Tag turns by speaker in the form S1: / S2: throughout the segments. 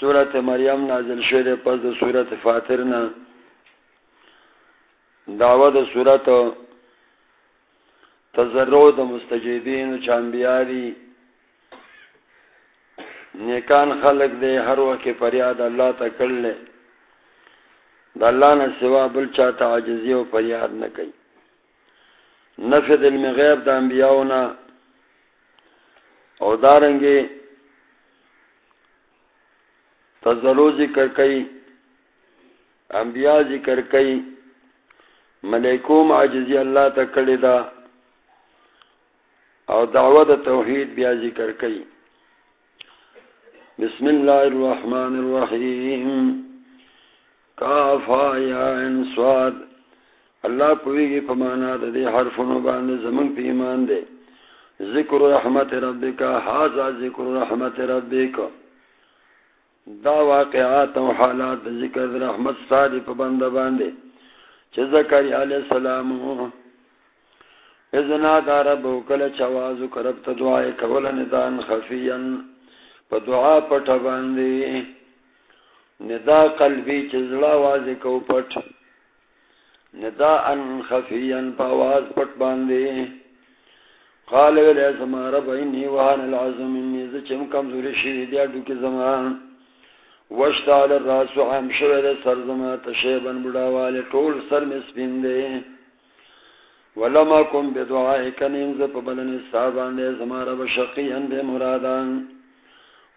S1: سورت مریم نازل شوید پس دا سورت فاترنا دعوه دا سورت تذرو دا مستجیبین و چانبیاری نیکان خلق دے ہر وقت پریاد اللہ تا کر لے دا اللہ نے سوا بل چاہتا عجزی و پریاد نہ کئی نفی دل میں غیب دا انبیاؤنا او دارنگے تزلو ذکر کئی، انبیاء ذکر کئی ملیکوم عجزی اللہ تا دا، او دعوت توحید بیا ذکر کئی۔ بسم اللہ الرحمن الرحیم۔ کافا یا انسواد اللہ پوئی گی پمانا دا دے حرفنو باندے زمن پی ایمان دے۔ ذکر رحمت ربکا حازا ذکر رحمت ربکا۔ دا واقعات و حالات ذکر رحمت ساری پا بند باندے چه ذکری علیہ السلام ازنا دا رب کل چوازو کرب تا دعای کول ندان خفیا پا دعا پت باندے ندا قلبی چزلا وازی کو پت ندا ان خفیا پا واز پت باندے قال ولی زمان رب، اینی وحان العظم انی زچم کمزوری شیدیا دوکی زمان وشتال الراس عام شوید سر زما تشیبن بڑا والے ټول سر میں سپین دے۔ ولما کم بدعائی کنیم زپ بلن استعبان دے زما رب شقیان دے مرادان۔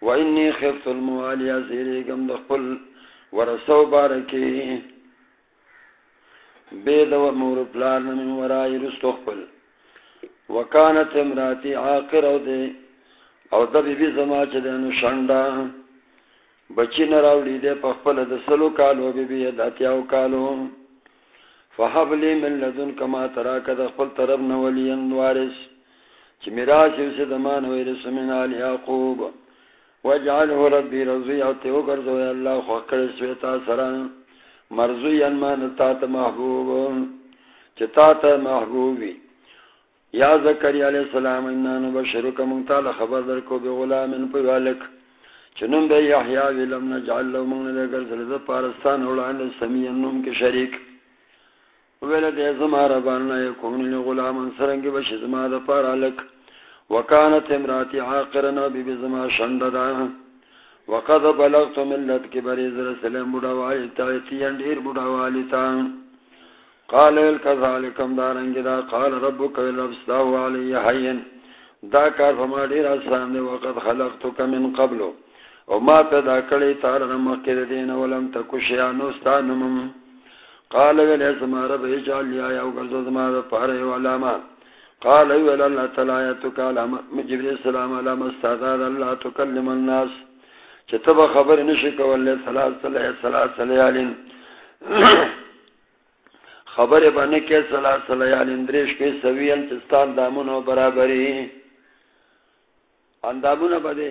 S1: و انی خفت الموالی زیری گم دخل ورسو بارکی۔ بید و مور پلان من ورائی رستخل وکانت امراتی عاقر او دے، او دبی بی زما چدین شنڈا۔ بچی نراولی دے پخپل دسلو کالو بی بی داتیاو کالو. فحب لی من لدن کما تراک دخپل طرب نولی اندوارس چی میراسی اسی دمان ویرس من آل یاقوب وجعله ربی رضوی او تیو کرزوی اللہ خوکر سویتا سران مرضوی انمان تات محبوب چی تات محبوبی یا ذکری علیہ السلام انانو بشرک منتال خبر در کو بی غلام پیوالک چنم بے یحیاء ولم نجعل له من لگر زلد پارستان اولان سمیع نم کے شریک. ولد زما ربانا یکون لغلام سرنگ بش زما د پار لک. وکانت امراتی عاقرنا بی بزما شنددا. وقد بلغت ملت کبر زر سلام بڑا والی تایتی اندیر بڑا والی تا. قال الكذالکم دارنگ دا قال ربک ولبستاو علی حین. دا کار فما دیر آسان دے وقد خلقتک من قبلو. او ما پیدا کړی تار نمکه د دین ولم تکو شیا نو ستانم قال ول اسما رب اجعل یا او ګرځو زما د پاره او علامه. قال ول الله تعالی تک علامه جبريل السلام علامه استاد الله تکلم الناس. چې تب خبر نشي کولای صلات صلی صلات لیالین خبر باندې کې صلات لیالین درش کې سویل چستان دامونو برابرۍ اندامونه بده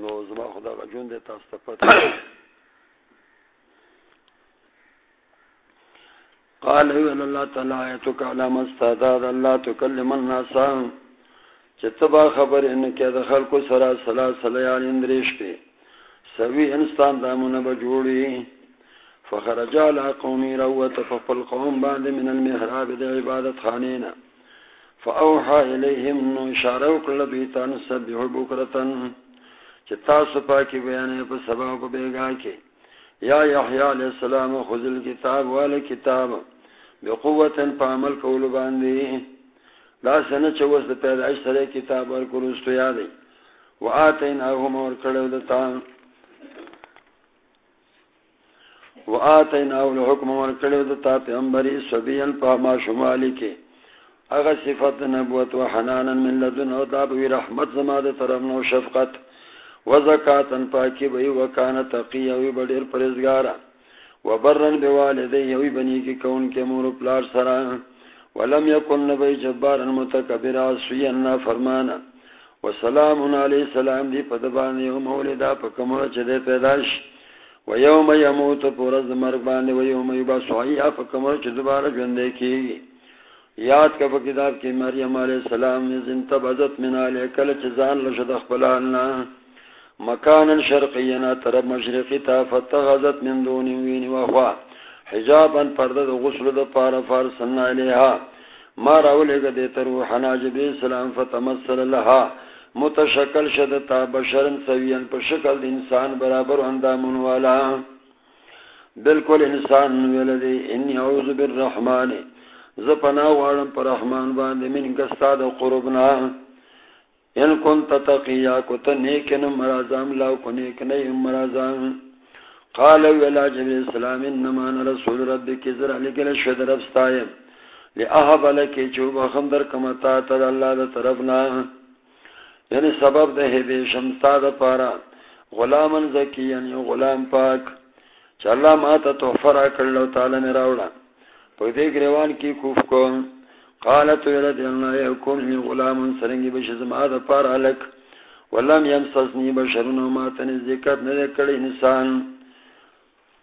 S1: نو زما خدا کا جون دے، تاسو پتہ قال هو الله تعالی ایتک علام استعداد الله تکلم الناس. چتبا خبر ان کے دخل کو سرا سلا سلیان اندریش پہ سوی انسان دامن بجوڑی فخرج على قومي روت فقل قوم بعد من المحراب دي عبادت خانينا فأوحى إليهم انه اشاره وکړه دوی ته نسبح بکرة چې تاسو پاکي بیانې په سبا په بیګا کې یا یحیی علیہ السلام خذ الكتاب وال کتاب بقوه په کول باندې دا سنه چې وس د پیدائش سره کتاب ورکول است یادې واتیناهم ور کړو دتا. واتیناه الحكم ور کړو دتا پیغمبري سبیل په ما شمالي کې اغه صفات نبوت و حنانا من لدن او داب رحمت زما ده طرف نو شفقت. وزکاتن پاکی بھئی وکان تقی اوی بڑیر پرزگارا. وبرن بوالدی اوی بنی کی کون کے مور پلار سرا. ولم یکن نبی جبارا متکبر آسوینا فرمانا. وسلام علی سلام دی پدبانی و مولدا پکمر چدے پیداش. و یوم یموت پورز مرگ باندے و یوم یبا سعیا پکمر چدبارا جوندے کی. یاد کا کتاب کی مریم علیہ السلام نے زن تبزت من علی کل چزان لشد اخبلالنا مکانا شرقینا طرف مشرقی تا فتغزت من دون وین وخوا حجابا پرده پردد غسل دا پارا فارسنا علیہا. ما راولے گا دیتا روحنا جبی السلام فتمثل لها متشکل شدتا بشرن سویان پر شکل انسان برابر اندامن والا بالکل انسان ولدی، انی عوض بالرحمن. زپنا وارم پر رحمان باندی، من گستا دا قربنا. ان کن تتقیا کتا نیکن مرازام لاو کنیکن ایم مرازام قال ویلا جبی السلام انما رسول ربی کی ذرا لگل شد ربستایم لی احب لکی چوبا خمدر کمتا تد اللہ دا طرفنا یعنی سبب دے ہی شمستا دا پارا غلاما زکی یعنی غلام پاک چا اللہ ماتا تحفرہ کرلو تعالی نے راوڑا پا دیکھ روان کی کوف کو قالت ولد اللہ یکون من غلام سرنگی بشزم آدھا پارا لک ولم یمسسنی بشرون وماتن ذکر ندکڑ انسان.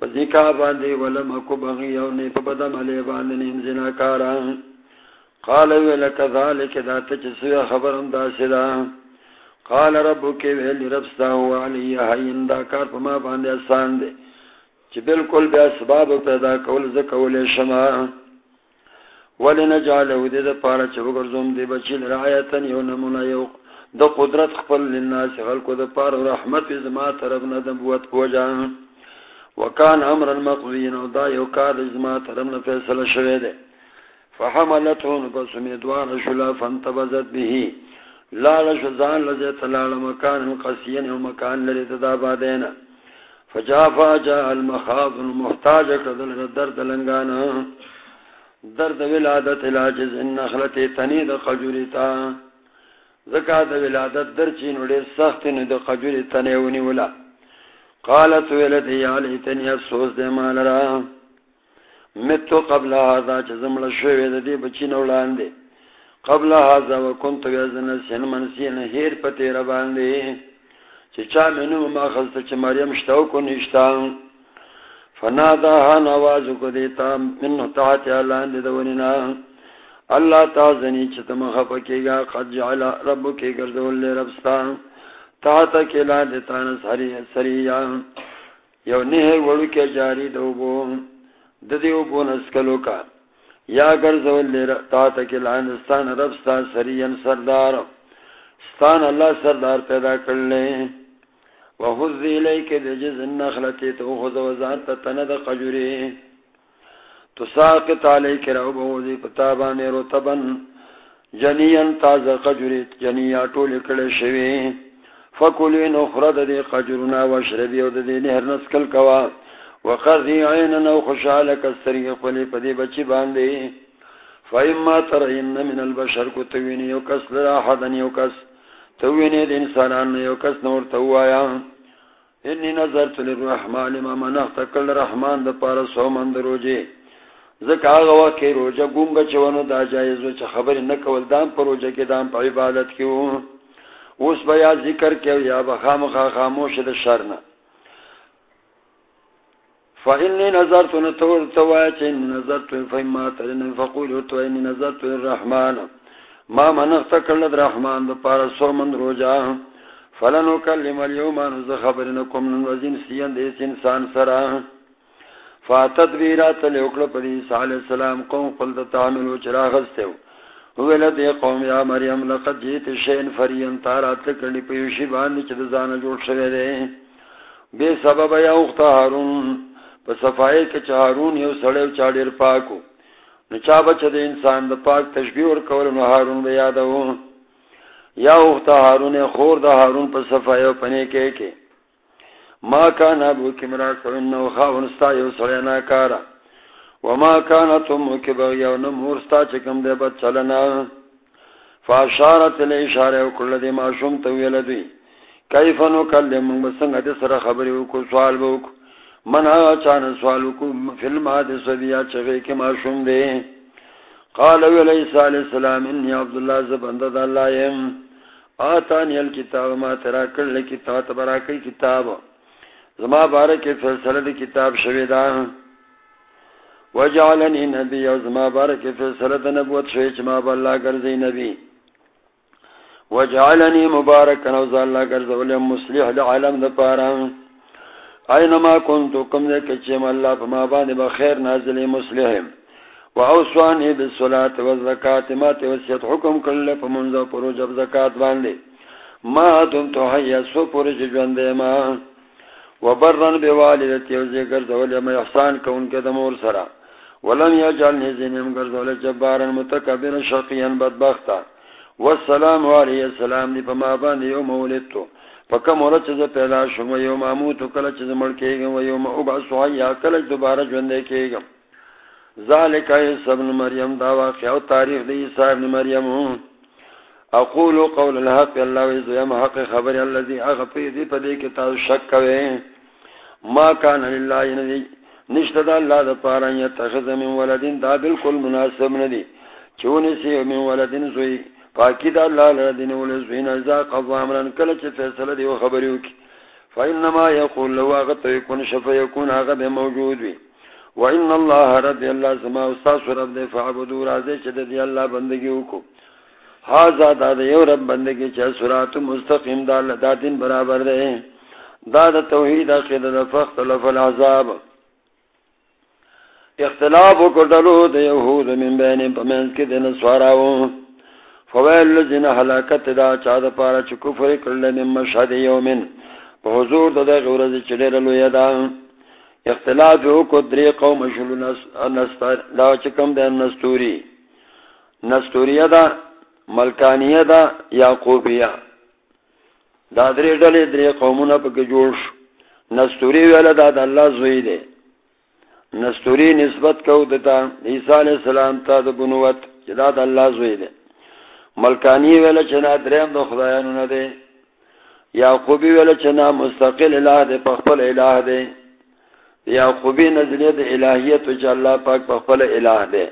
S1: پا ذکا باندی ولم اکو بغی یونی پا بدم علی باندی نیم زنا کارا قال ولک ذالک دا تچسوی خبرم داسدا قال رب کے ویلی رب ستا ہوا دا کار پا ما باندے آسان دے چی بالکل بے اسباب پیدا کول زکول شما ولی نجالو دے دا پارا چی بگرزوم دے بچی لرعایتن یو نمونا یو. دا قدرت خپل لناس خلقو دا پارا رحمت ازما طرفنا دبوت پوجا. وکان امرا مقضین او دا یو کار زما ازما طرفنا فیصل شوے دے فحملتون پس امیدوار شلا فانتبزت بهی لال شزان لزیت لال مکان قسین و مکان لرید دا بادینا فجافا جا المخاض المحتاج کدل درد لنگانا درد ولادت العجز ان نخلت تنید قجوریتا زکاة ولادت در چین وڑی سخت نه ند قجوری تنیونی ولا. قالت ولدی یا لیتنی افسوس دے مال را. متو قبل هذا چزم لشوی دی بچی نولان دی قبل هذا وكنت يزن سن من سين هير پتي ربان دي چه چا منو ما خلص چه مريم شتاو کو نشتا فنادا ها نواز کو دیتا من تحت اعلان دوننا الله تعالی چه تم خفکیگا قد جعل ربک گردول له ربستان تا تا کلا دیتا ن سری، سریا. یو نه وړو کې جاری دوبو د دې وبونس کلو کا. یا گر زول لی تا تکل آنستان رب ستا سرین سردار. ستان اللہ سردار پیدا کر لے وحضی لئی کے دے جز النخلتی وزان تا تند قجوری تو ساقت علی کرو بوزی پتابانی رتبن تاز قجوری جنیا طول کل شوی. فکلی نخرد دی قجرنا وشربی و نهر نسکل کوا. وقرضی عیننا و خوشحالک استری قلی پدی بچی باندی. فایما ترین من البشر کو توینی یو کس لرا حدن انسانان یو کس نور توایا انی نظرت للرحمن ما منخت کل رحمان دا پارا سو من دروجی زکا آغا واقعی روجا گونگا چوانو دا جایز جائزو چا خبری نکول، دام پر روجا کی دام پر عبادت کیو۔ اس بیا ذکر کیو، یا بخام خا خاموش دا شرنا فإني نظرت نتور توايت إني نظرت فإما ترين فقولوا تو إني نظرت للرحمن۔ ما منغت كل الرحمن بپار سو من روجا فلن أكلم اليوم نز خبرنكم من وزن سيان ديس انسان سرا فاتت بيرات لأكل پديس عليه السلام قوم قلت تعملوا چراغستو هو لدي قوم يا مريم لقد جيت شيء فريا تارات لكرني پيوشي باندي چد زانا جوڑ شوه دے. بے سبب یا اخت هارون په صفای کې چارون یو سړیو چاډیر پاکو. نو چا بچ د انسان د پاک تشبیه ور کول نو هارون به یادو یا او ته هارون خور د هارون په صفای او پنه کې کې. ما کان ابو کمرا سن نو خاون ستا یو سړی نه کارا وما كانت امك بغيا نمور ستا چکم دے بد چلنا فاشارت الاشاره وكل دي ما شوم تو ولدي کیف نکلم؟ بسنگ دے سر خبری کو سوال بوک من آغا چانا سوال کو فلم آدھے سبیا چغے کے معشوم دے قال علیہ السلام، انی عبداللہ زبندد اللہ یم. آتانی الکتاب، ما ترا کرل کتاب تبراکی کتاب. زما بارک فیصلہ دی کتاب شویدہ وجعلنی نبی و زما بارک فیصلہ دی نبوت شویچ ما با اللہ گرزی نبی. وجعلنی مبارک نوز اللہ گرزی ولیم مسلح لعالم دا پارا. اینما کنتو کم دے کچیم اللہ فما بانی بخیر نازلی مسلحیم واوصانی بالصلاه والزکات ما توسیت حکم کړل په منځ پرو جب زکات باندې ما تم تو حیا سو پر ژوند ما. و وبرن بوالدتی او ذکر ذول ما احسان کون کې د مور ولم يجعل نزنم غرذول جبارا متکبر شقيا بدبختا والسلام علی السلام دی په ما باندې یو مولدتو پکم ور چې پیدا شوم یو ماموت کله چې مړ کېږم یو ما او با سویا کله دوباره ژوند کېږم ذالک عیسی ابن مریم، دا واقع او تاریخ دی عیسی ابن مریم. اقول قول الحق الله عز وجل حق خبر الذي اغفي دی پدې کې تاسو شک کوئ ما کان لله ندی نشته د الله د پاره یا تخذ من ولدین، دا بالکل مناسب ندی. چونه سی من ولدین زوی. پاکی دا الله له دین ول قضا امرن کله چې فیصله دی خبرو کی. فینما یقول لو غت یکون شف یکون هغه موجود وی. وان الله رب الله سما استاد رب دے فعبدوا راضی چد دی اللہ بندگی کو. ہاذا دا یو رب بندگی چ صراط مستقیم دا دا دین برابر دے. دا د توحید عقیدہ د فخت لف العذاب. اختلاف کو دلو د یہود من بین پمن کے دن سواراو فویل لذین ہلاکت دا چا د پارا چ کفر کړل من مشهد یومن. پا حضور د غورز چډر لوی دا. اختلاف ہو کو دری قوم شلو نستر دا چکم دا نستوری. نستوریہ دا، ملکانیہ دا، یاقوبیہ. دا دری ڈلی دری قومونا پک جوش نستوری ویلا دا دا اللہ زوی دے. نستوری نسبت کو دتا، عیسیٰ علیہ السلام تا دا بنوت جدا دا اللہ زوی دے. ملکانی ویلا چنا دریم دا خدایانو ندے یاقوبی ویلا چنا مستقل الہ دے، پخپل الہ دے۔ یا خوبی نظریت الہیت وچ اللہ پاک پخپل الہ دے۔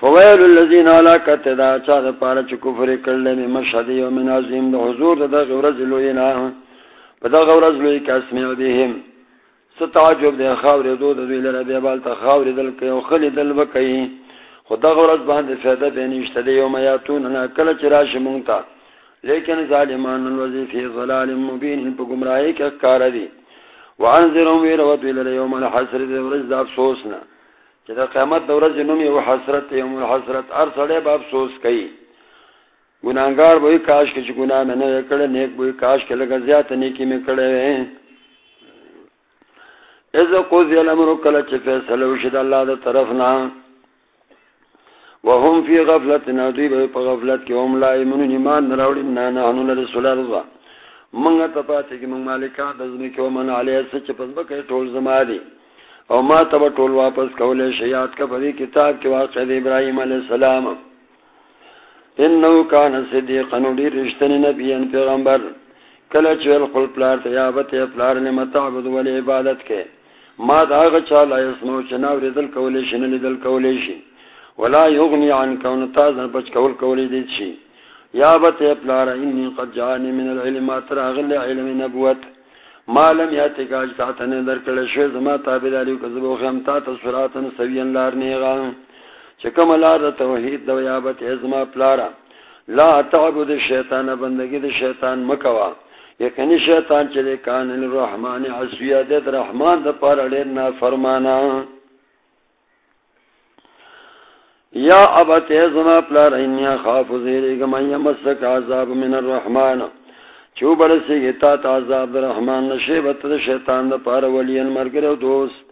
S1: فویل اللذین علا کتدا چا دا پارا چا کفر کرلے میں مشہدی و من عظیم دا حضور دا غورز لوینا پدا غورز لوی کاسمیع دیہم ستعجب دے خاور دو دا دوی لرہ بیبالتا خاور دل کئی و خلی دل بکئی۔ خدا غورز باند فیدہ بینیشت دے یوم یاتوننا کل چراش مونتا لیکن ظالمان الوزی فی ظلال مبین پا گمراہی کے اکار دی وانزرهم ویروت ویل یوم الحسر دی ورز دا افسوسنا چی دا قیمت دا ورز نمی و حسرت یوم الحسرت ار سڑے با افسوس کئی گناہگار بوئی کاش کچھ گناہ میں نوے کڑے نیک بوئی کاش کے لگا زیادہ نیکی میں کڑے ہوئے ہیں از قوزی الامرو کلچ فیصلہ وشد اللہ دا طرفنا وهم في غفلة نادوی بے پا غفلت کی هم لا ایمنون ایمان نه راوړي، نه نه نراوڑی نانا حنو لرسول رضا. منگا تپاتی کی منگ مالکان دزمی کی ومن علیہ سچ پس بکی ٹول زمادی او ما تبا ٹول واپس کولے شیعات کا پدی کتاب کی واقع دی ابراہیم علیہ السلام. انہو کان صدیقا نوڑی رشتن نبی ان پیغمبر. کلچ ویل پلار تیابت یا پلار نمتعبد ولی عبادت کے ما دا آغا چالا اسمو چناوری دل کولی شنلی دل کولی شن ولا يغني عن كون تازن بچ کول کولی دیت شي یا بت اپلار انی قد جانی من العلم ترى غل علم نبوت. ما لم یاتی کاج تاتن در کله شو زما تابعداري کذبو خم تا تصراتن سوین لار نیغا. چکم لار توحید دو یا بت ازما پلارا. لا تعبد الشیطان، بندگی د شیطان مکوا. یکنی شیطان چلے کان الرحمن عصیہ د رحمان د پار ډیر نا فرمانا یا ابا تیزما پلار اینیا خاف زیری گما یمسک عذاب من الرحمن. چو برسی گتا تا عذاب در رحمان نشیبت در شیطان در پار ولین مرگر و دوست.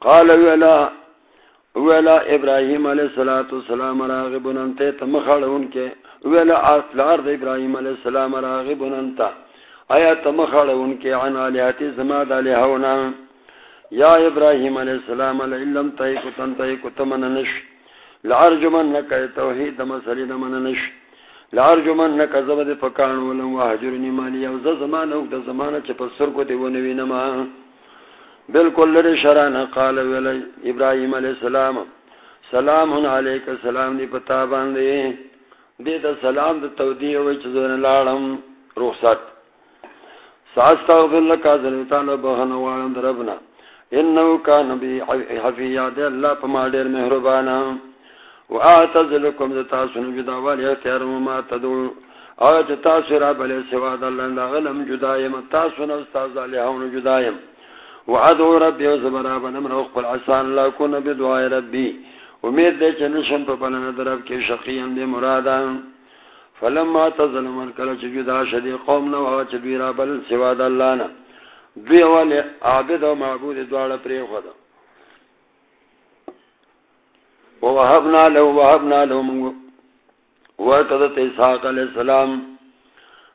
S1: قال ویلا ویلا ابراہیم علیہ السلام راغبن انتے تمخڑون کے. ویلا اطلار در ابراہیم علیہ السلام راغبن انتا آیا تمخڑون کے عن آلیاتی زماد علیہونا یا ابراہیم علیہ السلام علم تای کو تن تای کو تمن نش لارجمن نک توحید مسلی دمن نش لار جمن نہ کذب دے پکان ولم واجرنی مالی. او ز زمانہ او د زمانہ چ پسر کو دی ونوی نما. بالکل لری شران قال ول ابراہیم علیہ السلام، سلام علیک سلام دی پتا باندې دې ته سلام د تودی او چ زون لاړم رخصت. ساستغفر لك ذلتان بهن وعلم ربنا انه كان بي حفيا دے اللہ پما ډیر مہربانا واعتذلكم تاسن جدا والی اختیار ما تدعو. او تاسو را بل سوا د الله دا علم جدایم تاسو نو استاد الهون جدایم وادعو ربي وزبر بنم روح قل عسان لا كن بدعاء ربي. امید دے چې نشم په بلنه درب کې شقیان دې مرادا فلما تظلم الکل چې جدا شدي قوم نو او چې بیرا بل سوا د الله نه دوی اول عابد او معبود دواړه پرې خدا. ووهبنا له وهبنا له ورکدت اسحاق علیہ السلام،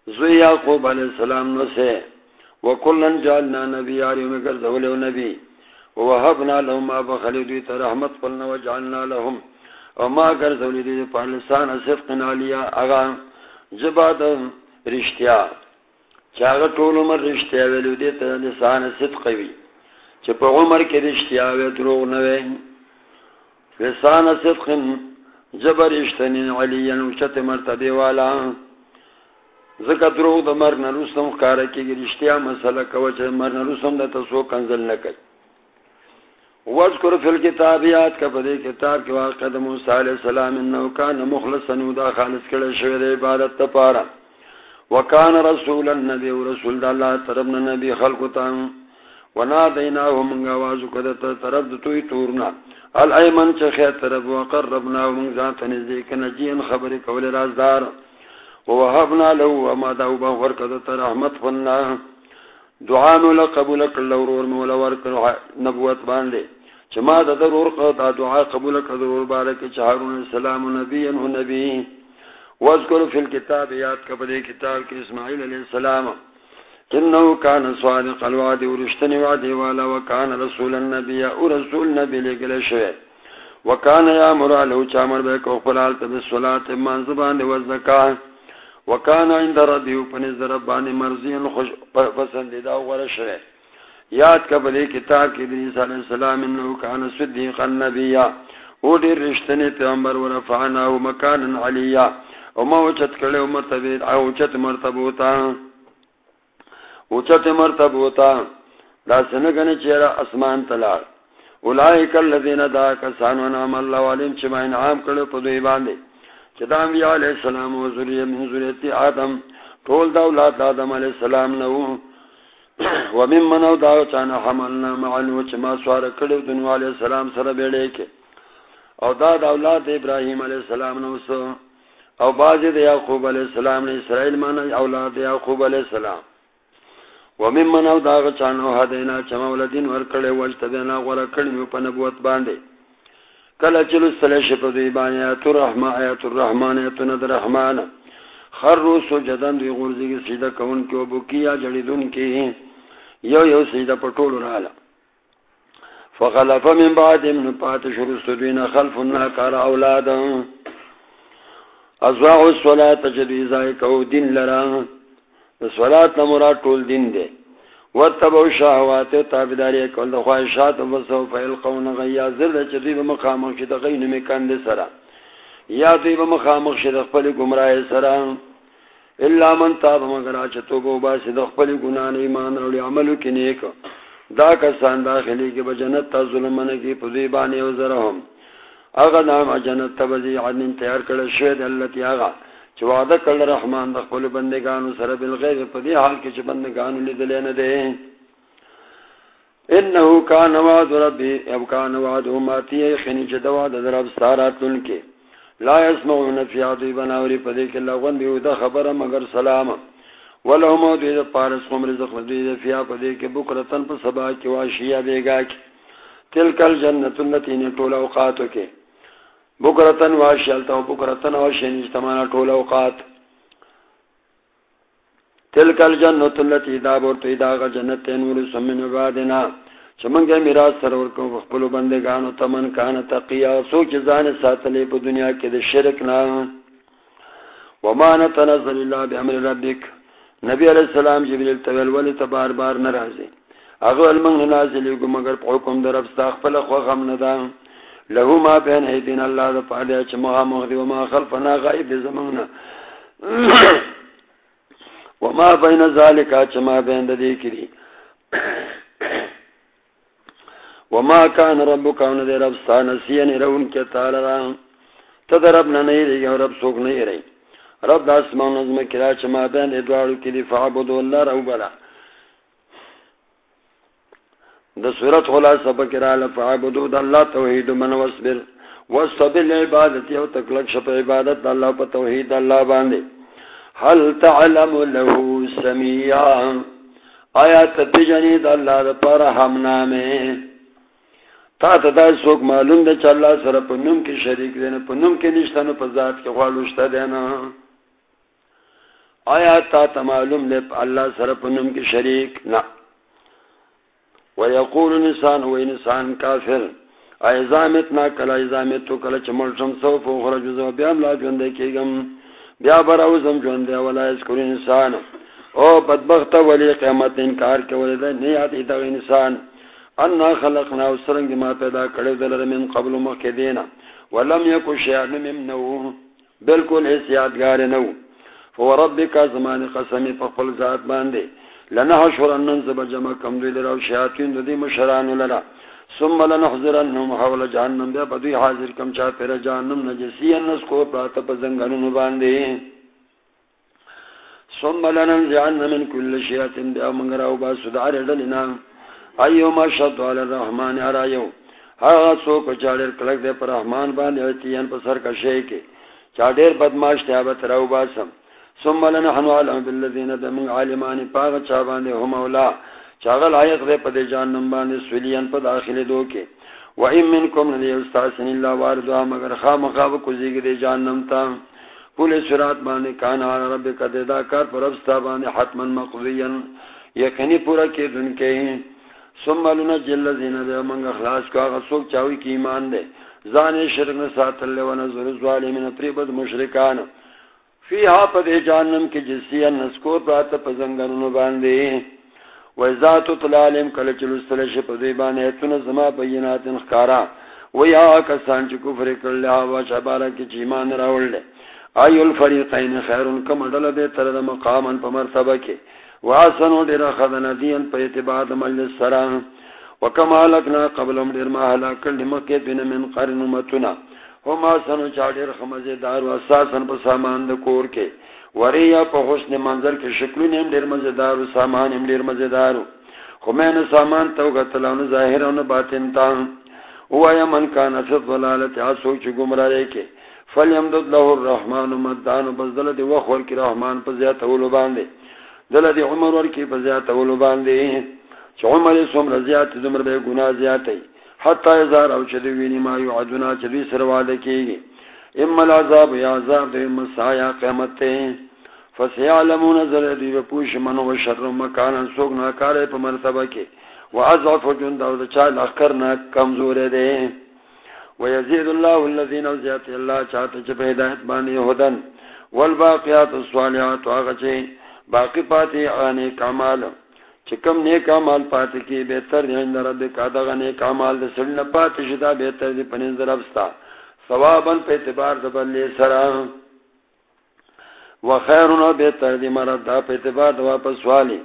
S1: زوی یعقوب علیہ السلام نو سے وکلن جعلنا نبی آریو میں گرزولے نبی. ووهبنا لهم ابا خلیدوی تا رحمت قلنا وجعلنا لهم. وما گرزولی دی پا لسان صفقنا لیا اغا جباد رشتیا. چاگا طول عمر رشتیا ویلو دی تا لسان صدقوی چا پا عمر کے رشتیا وی دروغ نوی لسان صدق جبر اشتنین علیا وچت مرتبی والا. زکا دروغ د مر نه دا مرن رسلم کارا کی رشتیا مسئلہ کوچ مرن رسلم دا تسو کنزل نه نکل وذکر فی الكتابیات کا پدے کتاب کے واقع دا موسیٰ علیہ السلام انہو کان مخلصا دا خالص کڑے شوید عبادت تپارا وکان رسول النبی و رسول دا اللہ طرفنا نبی خلقتا ونادیناہو منگا وازو کدتا طرف دا توی تورنا الایمن چ خیر طرف وقربنا ومن ذات نزدیک نجین خبر کول رازدار ووهبنا له وما دعو بغور کدتا رحمت فنا دعا مولا قبول کل ورور مولا ورکل نبوت باندے چما دا ضرور قد دعا قبول کل ضرور بارک چهارون السلام نبی انہو نبی واذکر فی الكتاب یاد کبدے کتاب کی اسماعیل علیہ السلام انہو کان صادق الوعد ورشتنی وعدی والا وکان رسول النبی ورسول نبی لگل شوئے وکان یا مرالو چامر بے کو خلال تب الصلاة منزبان دے وزکاہ وکانا عند ربی پنز ربانی مرضین خوش پسندیدہ ورشرے یاد کبلی کتاب کی دریس علیہ السلام انہو کان صدیقا نبیا. او دیر رشتنی پیغمبر ورفعناو مکانا علیا. او ما وچت کرلے او مرتبیت او وچت مرتبوتا وچت مرتبوتا دا سنگن چیرا اسمان تلال اولائک اللذین دا کسانو نام اللہ علیم چما انعام کرلے پدوی باندے چدا انبیاء علیہ السلام و ذریہ من ذریتی آدم. طول دا اولاد آدم علیہ السلام نو و من منو دا چانا حملنا معلو چما سوار کڑو دنو علیہ السلام سر بیڑے کے او دا دا اولاد ابراہیم علیہ السلام نو سو او بازی دا یعقوب علیہ السلام نے اسرائیل مانا اولاد یعقوب علیہ السلام. و من منو دا چانا حدینا چما ولدین ورکڑے وجتبینا غورا کڑمیو پا نبوت باندے. کلا چلو سلش پدوی بانی آیت الرحمن آیت الرحمن آیت ند رحمان خر رو سو جدن دوی غرزی کی سیدہ کون کی و بکیا جڑی دن کی. یو یو سیدہ پٹول رالا. فخلف من بعد من پات شروع سدوین خلف ناکار اولادا ازواع الصلاة جدوی زائکو دن لرا۔ الصلاة نمرا طول دن دے۔ وتبو شهوات تابداري کول د خواهشات او وسو فیل قون غیا۔ زر چې دوی به مخامخ د غین می کند سره یا دوی به مخامخ شي د خپل گمراه سره الا من تاب، مگر چې توبه وباسي د خپل ګنا نه ایمان او عمل کې نیک دا کسان داخلي کې به جنت ته ظلم نه کې په دوی باندې او زرهم اغه نام جنت ته به عدن تیار کړل شوی د الله تعالی چې وعده کړل رحمان د خپل بندگانو سره بل غیب په حال کې چې بندگانو لیدل نه دي انه کان وعد ربي او کان وعد امتي خني چې دوا د رب ساراتن کې لا يسمعون في عذاب نوري په دې کې لغون دی د خبره مگر سلام. ولهم دې د پارس کوم رزق دې د فیا په دې کې بکرتن په سبا کې واشیا بیگا کې تلکل جنت التي نطول اوقاتو کې بکرتن واشلتا و بکرتن واشین یعنی اجتمانا طول اوقات. تلک الجنت اللتی دا دابورتو اداغ جنت تینور سمن عبادنا. چمنگے میراث سرور کو خپل بندگانو تمن کان تقیا سوچ ځان ساتلې په دنیا کې د شرک نه وما نتنزل الله بأمر ربك نبی علیہ السلام جبریل تبیل ولی تبار بار نرازی. اغوال من نازلی کو مگر حکم در ابستاق فلق و غم ندان لہو ما بین ایدین اللہ دا پالیا چا مغا مغدی وما خلفنا غائب دی وما بین ذالکا چا ما بین دا دیکری. وما کان ربکا ان دی رب سانسین یعنی رون کے تالران تدر ربنا نہیں رہی اور رب سوک نہیں رہی رب دا اسمان نظم کرا چما بین ادوارو کی دی فعبدو اللہ رو بلا. دا صورت خلا سبا کرا لفعبدو دا اللہ توحید من وصبر وصبر لعبادت یو تکلک شپ عبادت دا اللہ پا توحید اللہ باندے. حل تعلم لہو سمیعا. آیا تتجنی دا اللہ دا پارا ہم نامے. تا تا دا سوک معلوم دا چا اللہ سر پا نم کی شریک دینا، پا نم کی نشتا نو پا ذات کې کی خوالوشتا دینا. آیا تا ته معلوم تمعلوم لے اللہ سر پنم کی شریک؟ نا. ویقول نسان ہوئی نسان کافر ایزامتنا کلا ایزامتو کلا چمل شمسو فو خرجو بیام لا جوندے کی گم بیا براوزم جوندے. ولا اسکولی نسان او بدبخت ولی قیامت انکار کے ولی دے نیاتی دا انسان انا خلقنا سرنگ ما پیدا کڑو دلر من قبل مخی دینا. ولم یکو شیعن ممنو بالکل اس یادگار نو. فوربک زمان قسمی فقل ذات باندے. لنحشرنن زب جمع کم دوی لراو شیاطین دو دی مشران لرا. ثم لنحضرنهم حول جہنم. بیا بدوی حاضر کم چاہ پیر جہنم نجسی انس کو پراتا پزنگنن باندے ثم لننزعن من کل شیاطین. بیا منگراو با سدار دلنا ایو ما شد علی الرحمن ارائیو ہاں سو پچاڑیر کلک دے پر رحمان باندے اتیان پسر کا شیئے چاڑیر بدماش تیابت راو باسم. ثم لنحن علم بالذين دم عالمان پاغ چابان هم اولا. چاغل آیت دے پدے جہنم باندې سولیان په داخله دوکے و ان منکم من یستاسن الا واردها مگر خام خواب کو زیگ دے جہنم تا. پولیس سرات باندې کان علی ربک ددا کار پر ابستا باندې حتما مقضیا. یقینی پورا کې دن کې ثم لنجل الذين من اخلاص کا غسوک چاوی کی ایمان دے. زان شرک ساتل و نظر ظالمین پریبد مشرکان. فیہا پا دے جانم کی جسی نسکو پراتا پا زنگرنو باندے ویزات طلالیم کلچلو سلش پا دے بانے اتنا زما بینات انخکارا وی آکا سانچ کفر کرلے آوا شبارا کی چیمان راول لے آئیو الفریقین خیرون کم اڈل دے ترد مقاما پا مرتبہ کے واسنو دیر خدن دین پا اعتباد مجلس سران وکما لکنا قبلم دیر ماہلا کرلی مکیت بین من قرن امتنا هما سنو چاډر خمزه دار او اساسن په سامان د کور کې. وریا په حسن منظر کې شکل نیم ډیر مزه دار او سامان نیم ډیر مزه دار خو مې سامان تو غتلونه ظاهر او باطن تا هو یا من کان فی ضلالت اسو چې گمراه کې. فلیمدد له الرحمن مدان بذل دی وخور کې رحمان په زیات اول باندې. دل دی عمر ور کې په زیات اول باندې. چې عمر سوم رضیات زمر به ګناه زیاتې حتی ازار او چدی وینی ما یعدنا چدی سر وعده کیگی اما العذاب یا عذاب دی اما سایا قیمت تی فسیعلمون زردی و پوش من و شر مکانا سوگ ناکار پا مرتبہ کی۔ و عذف جند او چال اخر نا کمزور دی و یزید اللہ اللذین او زیادت اللہ چاہتا چپ ہدایت بانی ہدن والباقیات الصالحات آغا چی باقی پاتی آنے کامالم چکم نیک عمل پات کی، بہتر دی عند رب کا دغه نیک عمل د سړی نه پات شدا، بہتر دی پنځ دربستا ثوابن په اعتبار د بل سره وخيرنا بهتر دی مرد په اعتبار د واپس والی.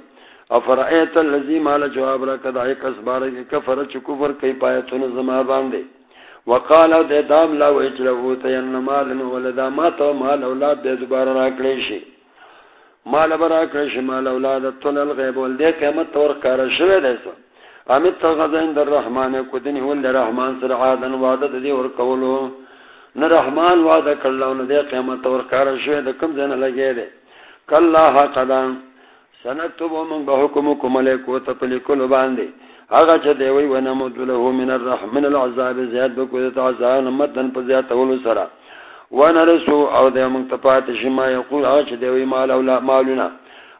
S1: افرایت الذی مال جواب را کدا، ایک اسبار کی کفر چ کفر کای پایتون زما باندې وقال د دام لا وجلو ته ان مال ولدا، ما تو مال اولاد د دوباره را کړی شي مال برا کرش، مال اولاد تل الغیب ول دې قیامت تور کار شوه دې سو. امیت تغذین در رحمان کو دین ول رحمان سر عادن وعده دې ور کولو. نه رحمان وعده کړلو، نه دې قیامت تور کار شوه دې کم ځنه لګې دې کلا قدم سنتب من بحکم کوم ملکو ته پلی کول باندې. هغه چې دی وی ونه مدله من الرحمن العذاب، زیاد بکو ته عذاب مدن په زیات ول سره. ونرسو او د موږ ته پات شما یقول اچ دی وی مال او مالنا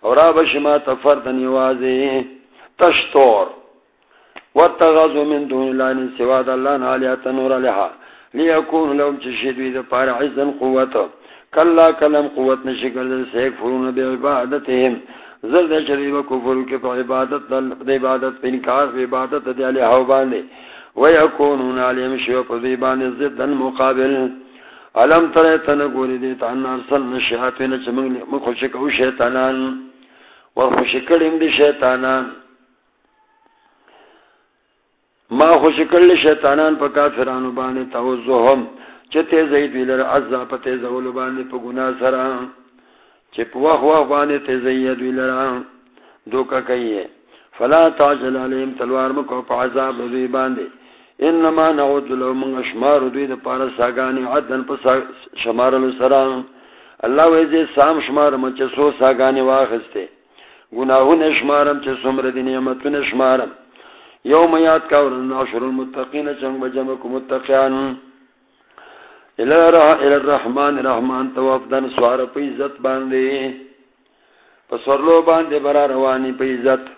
S1: او را بشما تفرد نیوازی تشتور واتغذوا من دون الله ان سوا الله علیه نور لها ليكون لهم تشهد اذا پار عزن قوت کلا کلم قوت نشکل سے فرون بے عبادتهم زرد شریف کفر کے پا عبادت دے عبادت پہ انکار پہ عبادت دے علی حو باندے ویکونون علیم شیو پا دے باندے زدن مقابل علم ترے تنگوری دے تانا ارسل نشیاتوین چمنگ مخوشکو شیطانان ورخوشکڑیم دی شیطانان. ما خوشکل شیطانان پا کافرانو باندے توزوهم چه تیزی دوی لر عزا پا تیزولو باندې پا گناه سرا. چه پا وخ وخ باندې تیزی دوی لر دوکا کئی فلا تاجل علیم تلوار مکو پا عذاب دوی باندې انما نعود لو من اشمار دوی دا پارا ساگانی عدن پا شمارلو سرا اللہ ویزی سام شمارم چه سو ساگانی واخستے گناہون اشمارم چه سمرد نعمتون اشمارم یوم یاد کا ورن عشر المتقین چنگ بجمکو متقیانون الرحمن، رحمان توفدن سوار پا عزت باندے پسورلو باندے برا روانی پا عزت.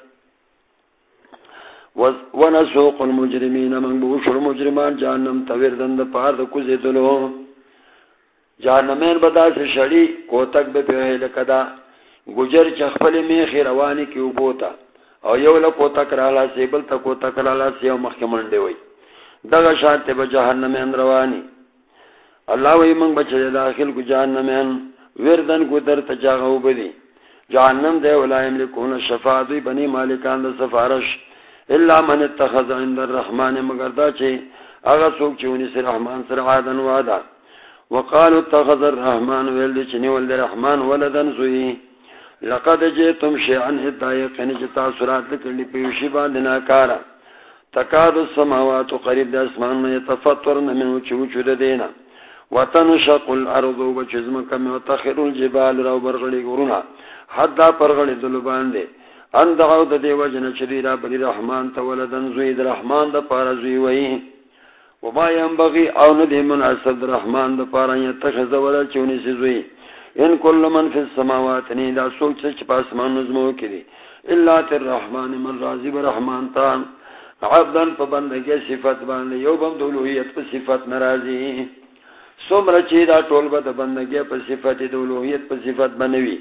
S1: ونسوق المجرمین، من بوشر مجرمان، جہنم تویردن دا پار دا کزی دلو. جہنمین بدا سے شڑی، کوتک بے پیوہی لکدا گجر چخپل میخی روانی کی اوبوتا او یو لکوتک رالا سی، بل تا کوتک رالا سی او مخیمن دیوئی دغا شانتے با جہنمین روانی. اللہ وی منگ بچے داخل کو جہنم ان وردن کو در تجاغو بدی جہنم دے ولا یملکون شفاعت بنی مالکان دا سفارش. الا من اتخذ عند الرحمن مگر دا چے اغا سوک چونی سے رحمان سر عادن وادا. وقالوا اتخذ الرحمن ولد چنی ولد رحمان ولدن زوی. لقد جئتم شيئا هدايه یعنی ان جتا سورات لکلی پیوشی باندنا کارا. تکاد السماوات قریب د اسمان نه يتفطرن من وچو دینا. وطن شق الارض وبجزم كم وتخر الجبال رو برغلي غرنا حدا پرغلي دل باندې ان دعو د دیو جن شریرا بلی رحمان تولدن زید رحمان د پار زوی وای وما ينبغي او ندی من اسد رحمان د پار يتخذ ولا چونی زوی. ان کل من فی السماوات نی دا سوچ چ پاسمان نظمو کړي الا تر رحمان من راضی برحمان تا عبدن په بندګي صفات باندې، یو بم دولوهیت په صفات ناراضی سمر چی دا ټول به د بندګۍ په صفت، د اولوہیت په صفت بنوي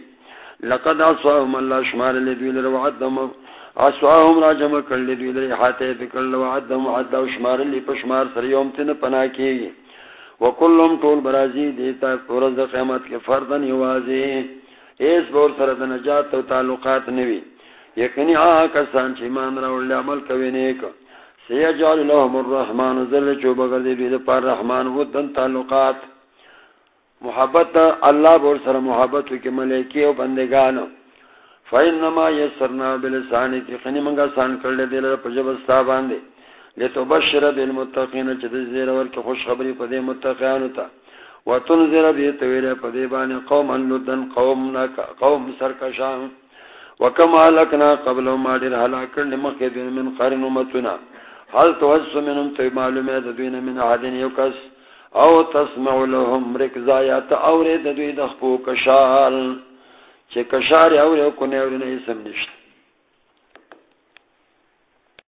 S1: لقد اصوهم الله شمار لدوی له وعدهم. اصوهم را جمع کړل دوی له حاته بکل وعدهم عد او شمار له په شمار سره یوم تن پنا کیږي. وکلهم ټول برازي دیتا پرز د قیامت کې فردن یوازي ایس بور سره د نجات او تعلقات نوي یقیني هغه کسان چې ایمان راوړل، عمل کوي نیک. سیجعل لهم الرحمن، ذل چو بغل دی پر رحمان، ودن تعلقات. محبت اللہ بور سر محبت کی ملیکی و بندگان فینما یسرنا بلسانی تی خنی منگا سان کرلی دیل را پجب استابان دی لیتو بشر بالمتقین چد زیر ورک خوش خبری پدی متقیانو تا. و تنزر بیتویر پدی بانی قوم لدن قوم, نا قوم سرکشان وکما لکنا قبل ما دیر حلاکر لمخید من قرن امتنا حل توجس منهم تو معلوم ہے دوین من عادن یوکس او تسمع لهم رکزا یا تا اورید دوی دخپو کشار چه کشار اوری کنی اوری نیسم نشت